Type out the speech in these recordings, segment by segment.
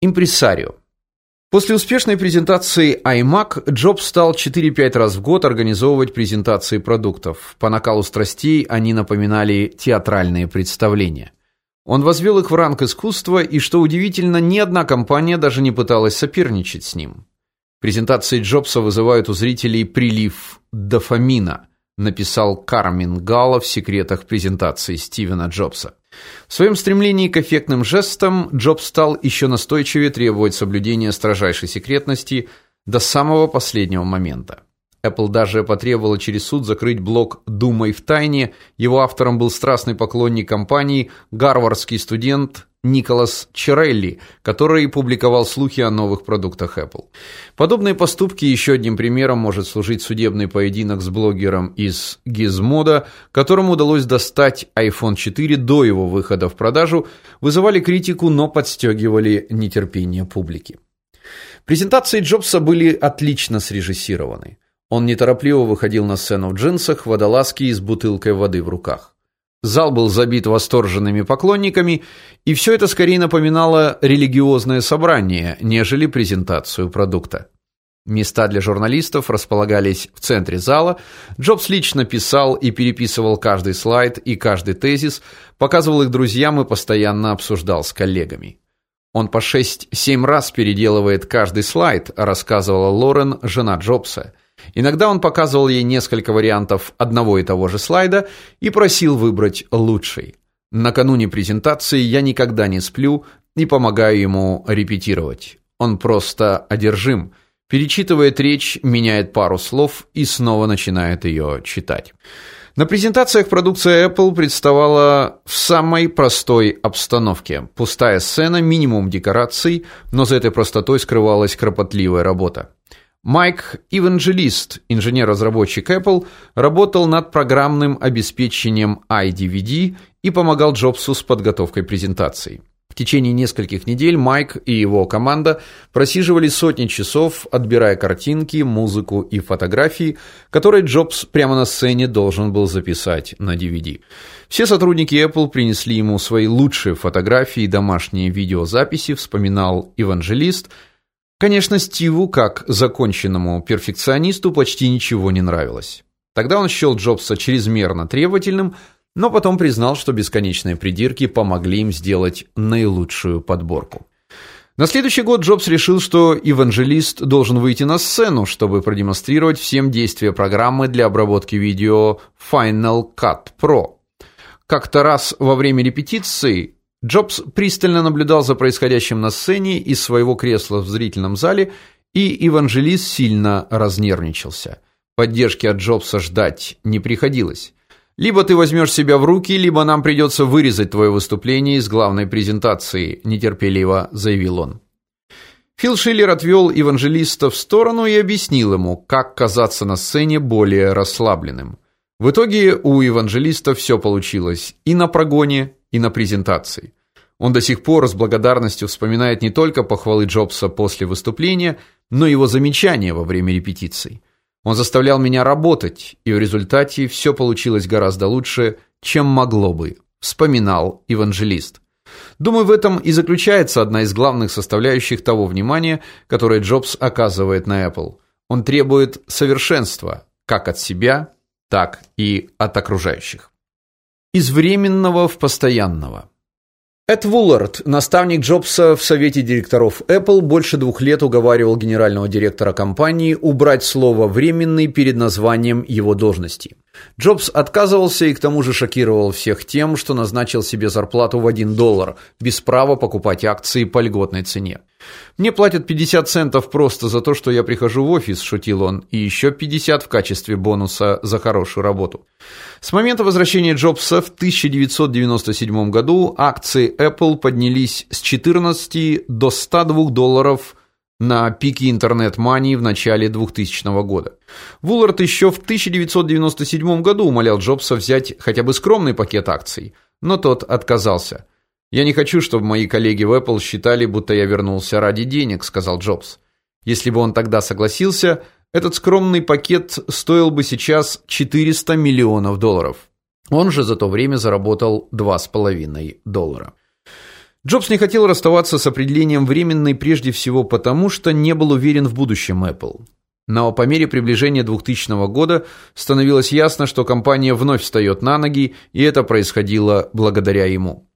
Импресарио. После успешной презентации iMac Джобс стал 4-5 раз в год организовывать презентации продуктов. По накалу страстей они напоминали театральные представления. Он возвел их в ранг искусства, и что удивительно, ни одна компания даже не пыталась соперничать с ним. Презентации Джобса вызывают у зрителей прилив дофамина написал Кармин Галла в секретах презентации Стивена Джобса. В своем стремлении к эффектным жестам Джобс стал еще настойчивее требовать соблюдения строжайшей секретности до самого последнего момента. Apple даже потребовала через суд закрыть блог Думай в тайне. Его автором был страстный поклонник компании, гарвардский студент Николас Черелли, который публиковал слухи о новых продуктах Apple. Подобные поступки еще одним примером может служить судебный поединок с блогером из Gizmodo, которому удалось достать iPhone 4 до его выхода в продажу, вызывали критику, но подстегивали нетерпение публики. Презентации Джобса были отлично срежиссированы. Он неторопливо выходил на сцену в джинсах, водолазке и с бутылкой воды в руках. Зал был забит восторженными поклонниками, и все это скорее напоминало религиозное собрание, нежели презентацию продукта. Места для журналистов располагались в центре зала. Джобс лично писал и переписывал каждый слайд и каждый тезис, показывал их друзьям и постоянно обсуждал с коллегами. Он по 6-7 раз переделывает каждый слайд, рассказывала Лорен, жена Джобса. Иногда он показывал ей несколько вариантов одного и того же слайда и просил выбрать лучший. Накануне презентации я никогда не сплю и помогаю ему репетировать. Он просто одержим. Перечитывает речь, меняет пару слов и снова начинает ее читать. На презентациях продукция Apple представала в самой простой обстановке. Пустая сцена, минимум декораций, но за этой простотой скрывалась кропотливая работа. Майк Евангелист, инженер-разработчик Apple, работал над программным обеспечением iDVD и помогал Джобсу с подготовкой презентаций. В течение нескольких недель Майк и его команда просиживали сотни часов, отбирая картинки, музыку и фотографии, которые Джобс прямо на сцене должен был записать на DVD. Все сотрудники Apple принесли ему свои лучшие фотографии и домашние видеозаписи, вспоминал евангелист, Конечно, Стиву, как законченному перфекционисту, почти ничего не нравилось. Тогда он счел Джобса чрезмерно требовательным, но потом признал, что бесконечные придирки помогли им сделать наилучшую подборку. На следующий год Джобс решил, что евангелист должен выйти на сцену, чтобы продемонстрировать всем действия программы для обработки видео Final Cut Pro. Как-то раз во время репетиции Джобс пристально наблюдал за происходящим на сцене из своего кресла в зрительном зале, и евангелист сильно разнервничался. Поддержки от Джобса ждать не приходилось. Либо ты возьмешь себя в руки, либо нам придется вырезать твое выступление из главной презентации, нетерпеливо заявил он. Фил Шиллер отвел евангелиста в сторону и объяснил ему, как казаться на сцене более расслабленным. В итоге у евангелиста все получилось и на прогоне, и на презентации. Он до сих пор с благодарностью вспоминает не только похвалы Джобса после выступления, но и его замечания во время репетиций. Он заставлял меня работать, и в результате все получилось гораздо лучше, чем могло бы, вспоминал евангелист. Думаю, в этом и заключается одна из главных составляющих того внимания, которое Джобс оказывает на Apple. Он требует совершенства, как от себя, так и от окружающих. Из временного в постоянного. Эд Вуллард, наставник Джобса в совете директоров Apple, больше двух лет уговаривал генерального директора компании убрать слово временный перед названием его должности. Джобс отказывался и к тому же шокировал всех тем, что назначил себе зарплату в 1 доллар, без права покупать акции по льготной цене. Мне платят 50 центов просто за то, что я прихожу в офис, шутил он, и еще 50 в качестве бонуса за хорошую работу. С момента возвращения Джобса в 1997 году акции Apple поднялись с 14 до 102 долларов на пике интернет-мании в начале 2000 года. Вуллард еще в 1997 году умолял Джобса взять хотя бы скромный пакет акций, но тот отказался. Я не хочу, чтобы мои коллеги в Apple считали, будто я вернулся ради денег, сказал Джобс. Если бы он тогда согласился, этот скромный пакет стоил бы сейчас 400 миллионов долларов. Он же за то время заработал 2,5 доллара. Джобс не хотел расставаться с определением временный прежде всего потому, что не был уверен в будущем Apple. Но по мере приближения 2000 года становилось ясно, что компания вновь встает на ноги, и это происходило благодаря ему.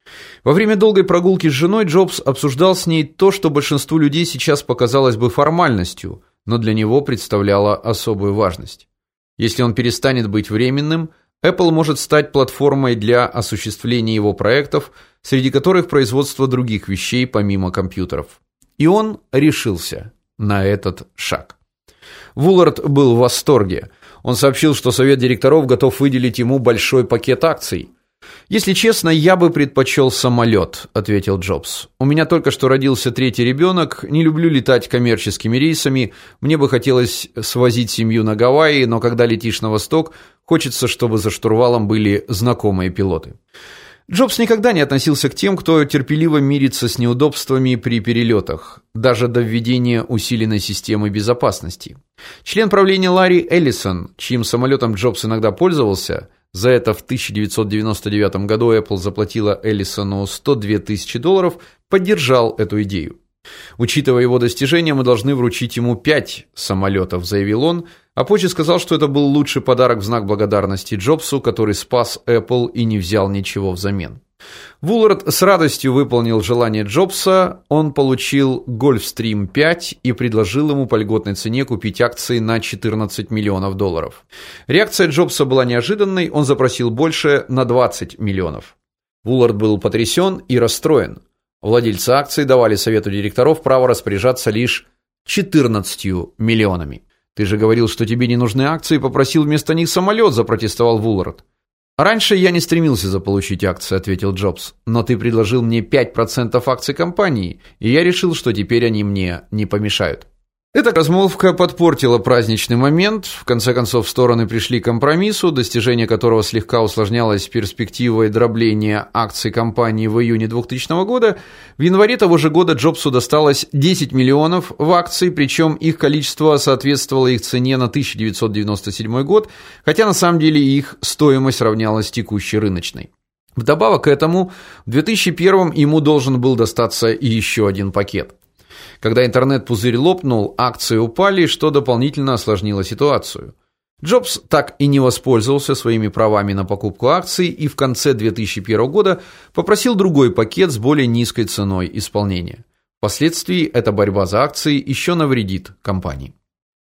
Во время долгой прогулки с женой Джобс обсуждал с ней то, что большинству людей сейчас показалось бы формальностью, но для него представляло особую важность. Если он перестанет быть временным, Apple может стать платформой для осуществления его проектов, среди которых производство других вещей помимо компьютеров. И он решился на этот шаг. Вуллард был в восторге. Он сообщил, что совет директоров готов выделить ему большой пакет акций. Если честно, я бы предпочел самолет», — ответил Джобс. У меня только что родился третий ребенок, не люблю летать коммерческими рейсами. Мне бы хотелось свозить семью на Гавайи, но когда летишь на восток, хочется, чтобы за штурвалом были знакомые пилоты. Джобс никогда не относился к тем, кто терпеливо мирится с неудобствами при перелетах, даже до введения усиленной системы безопасности. Член правления Ларри Эллисон, чьим самолетом Джобс иногда пользовался, за это в 1999 году Apple заплатила Эллисону 102 тысячи долларов, поддержал эту идею. Учитывая его достижения, мы должны вручить ему пять самолетов», – заявил он, а позже сказал, что это был лучший подарок в знак благодарности Джобсу, который спас Apple и не взял ничего взамен. Вуллард с радостью выполнил желание Джобса. Он получил Gulfstream 5 и предложил ему по льготной цене купить акции на 14 миллионов долларов. Реакция Джобса была неожиданной, он запросил больше на 20 миллионов. Вуллард был потрясен и расстроен. Владельцы акций давали совету директоров право распоряжаться лишь 14 миллионами. Ты же говорил, что тебе не нужны акции, попросил вместо них самолет», – запротестовал Вуллард. Раньше я не стремился заполучить акции, ответил Джобс. Но ты предложил мне 5% акций компании, и я решил, что теперь они мне не помешают. Эта размолвка подпортила праздничный момент. В конце концов, стороны пришли к компромиссу, достижение которого слегка усложнялось перспективой дробления акций компании в июне 2000 года. В январе того же года Джобсу досталось 10 миллионов в акции, причем их количество соответствовало их цене на 1997 год, хотя на самом деле их стоимость равнялась текущей рыночной. Вдобавок к этому, в 2001 ему должен был достаться и еще один пакет. Когда интернет-пузырь лопнул, акции упали, что дополнительно осложнило ситуацию. Джобс так и не воспользовался своими правами на покупку акций и в конце 2001 года попросил другой пакет с более низкой ценой исполнения. Впоследствии эта борьба за акции еще навредит компании.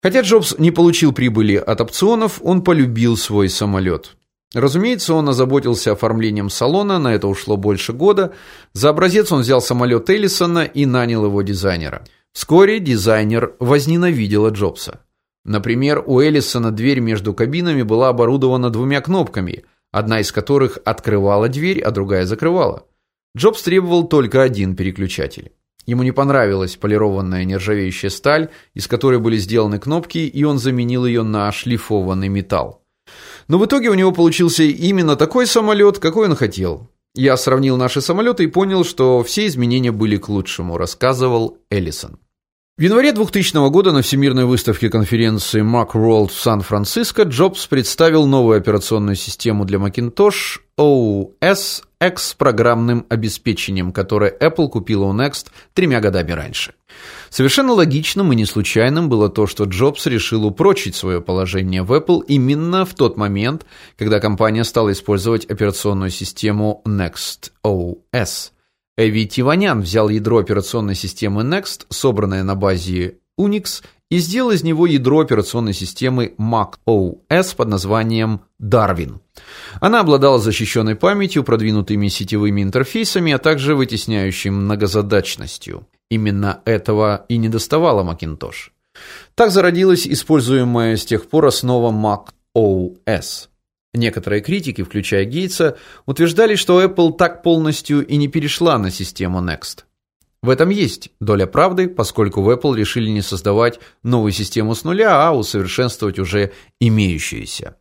Хотя Джобс не получил прибыли от опционов, он полюбил свой самолет. Разумеется, он озаботился оформлением салона, на это ушло больше года. За образец он взял самолет Эллисона и нанял его дизайнера. Вскоре дизайнер возненавидел Джобса. Например, у Эллисона дверь между кабинами была оборудована двумя кнопками, одна из которых открывала дверь, а другая закрывала. Джобс требовал только один переключатель. Ему не понравилась полированная нержавеющая сталь, из которой были сделаны кнопки, и он заменил ее на шлифованный металл. Но в итоге у него получился именно такой самолет, какой он хотел. Я сравнил наши самолеты и понял, что все изменения были к лучшему, рассказывал Эллисон. В январе 2000 года на Всемирной выставке конференции Macworld в Сан-Франциско Джобс представил новую операционную систему для Macintosh OS X с программным обеспечением, которое Apple купила у Next тремя годами раньше. Совершенно логичным и не случайным было то, что Джобс решил упрочить свое положение в Apple именно в тот момент, когда компания стала использовать операционную систему Next OS. Эви Тиванян взял ядро операционной системы Next, собранное на базе Unix, и сделал из него ядро операционной системы Mac OS под названием Darwin. Она обладала защищенной памятью, продвинутыми сетевыми интерфейсами, а также вытесняющей многозадачностью. Именно этого и недоставало Macintosh. Так зародилась используемая с тех пор основа Mac OS. Некоторые критики, включая Гейтса, утверждали, что Apple так полностью и не перешла на систему Next. В этом есть доля правды, поскольку в Apple решили не создавать новую систему с нуля, а усовершенствовать уже имеющуюся.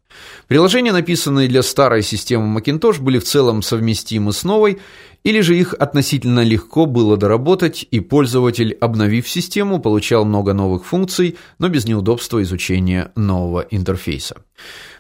Приложения, написанные для старой системы Macintosh, были в целом совместимы с новой, или же их относительно легко было доработать, и пользователь, обновив систему, получал много новых функций, но без неудобства изучения нового интерфейса.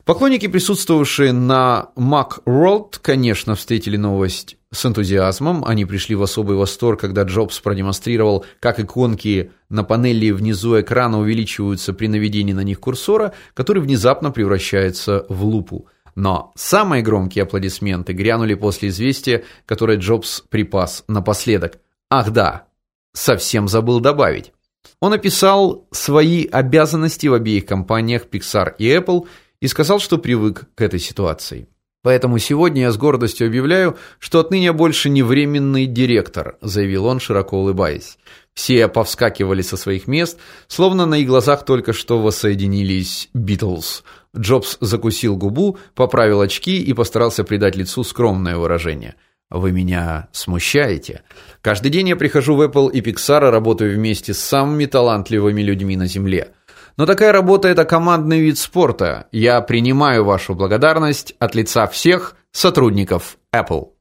Поклонники, присутствовавшие на Macworld, конечно, встретили новость с энтузиазмом. Они пришли в особый восторг, когда Джобс продемонстрировал, как иконки на панели внизу экрана увеличиваются при наведении на них курсора, который внезапно превращается в лупу. Но самые громкие аплодисменты грянули после известия, которое Джобс припас напоследок. Ах да, совсем забыл добавить. Он описал свои обязанности в обеих компаниях Pixar и Apple и сказал, что привык к этой ситуации. Поэтому сегодня я с гордостью объявляю, что отныне больше не временный директор, заявил он, широко улыбаясь. Все повскакивали со своих мест, словно на их глазах только что воссоединились Beatles. Джобс закусил губу, поправил очки и постарался придать лицу скромное выражение. Вы меня смущаете. Каждый день я прихожу в Apple и Pixar, работаю вместе с самыми талантливыми людьми на земле. Но такая работа это командный вид спорта. Я принимаю вашу благодарность от лица всех сотрудников Apple.